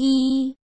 一。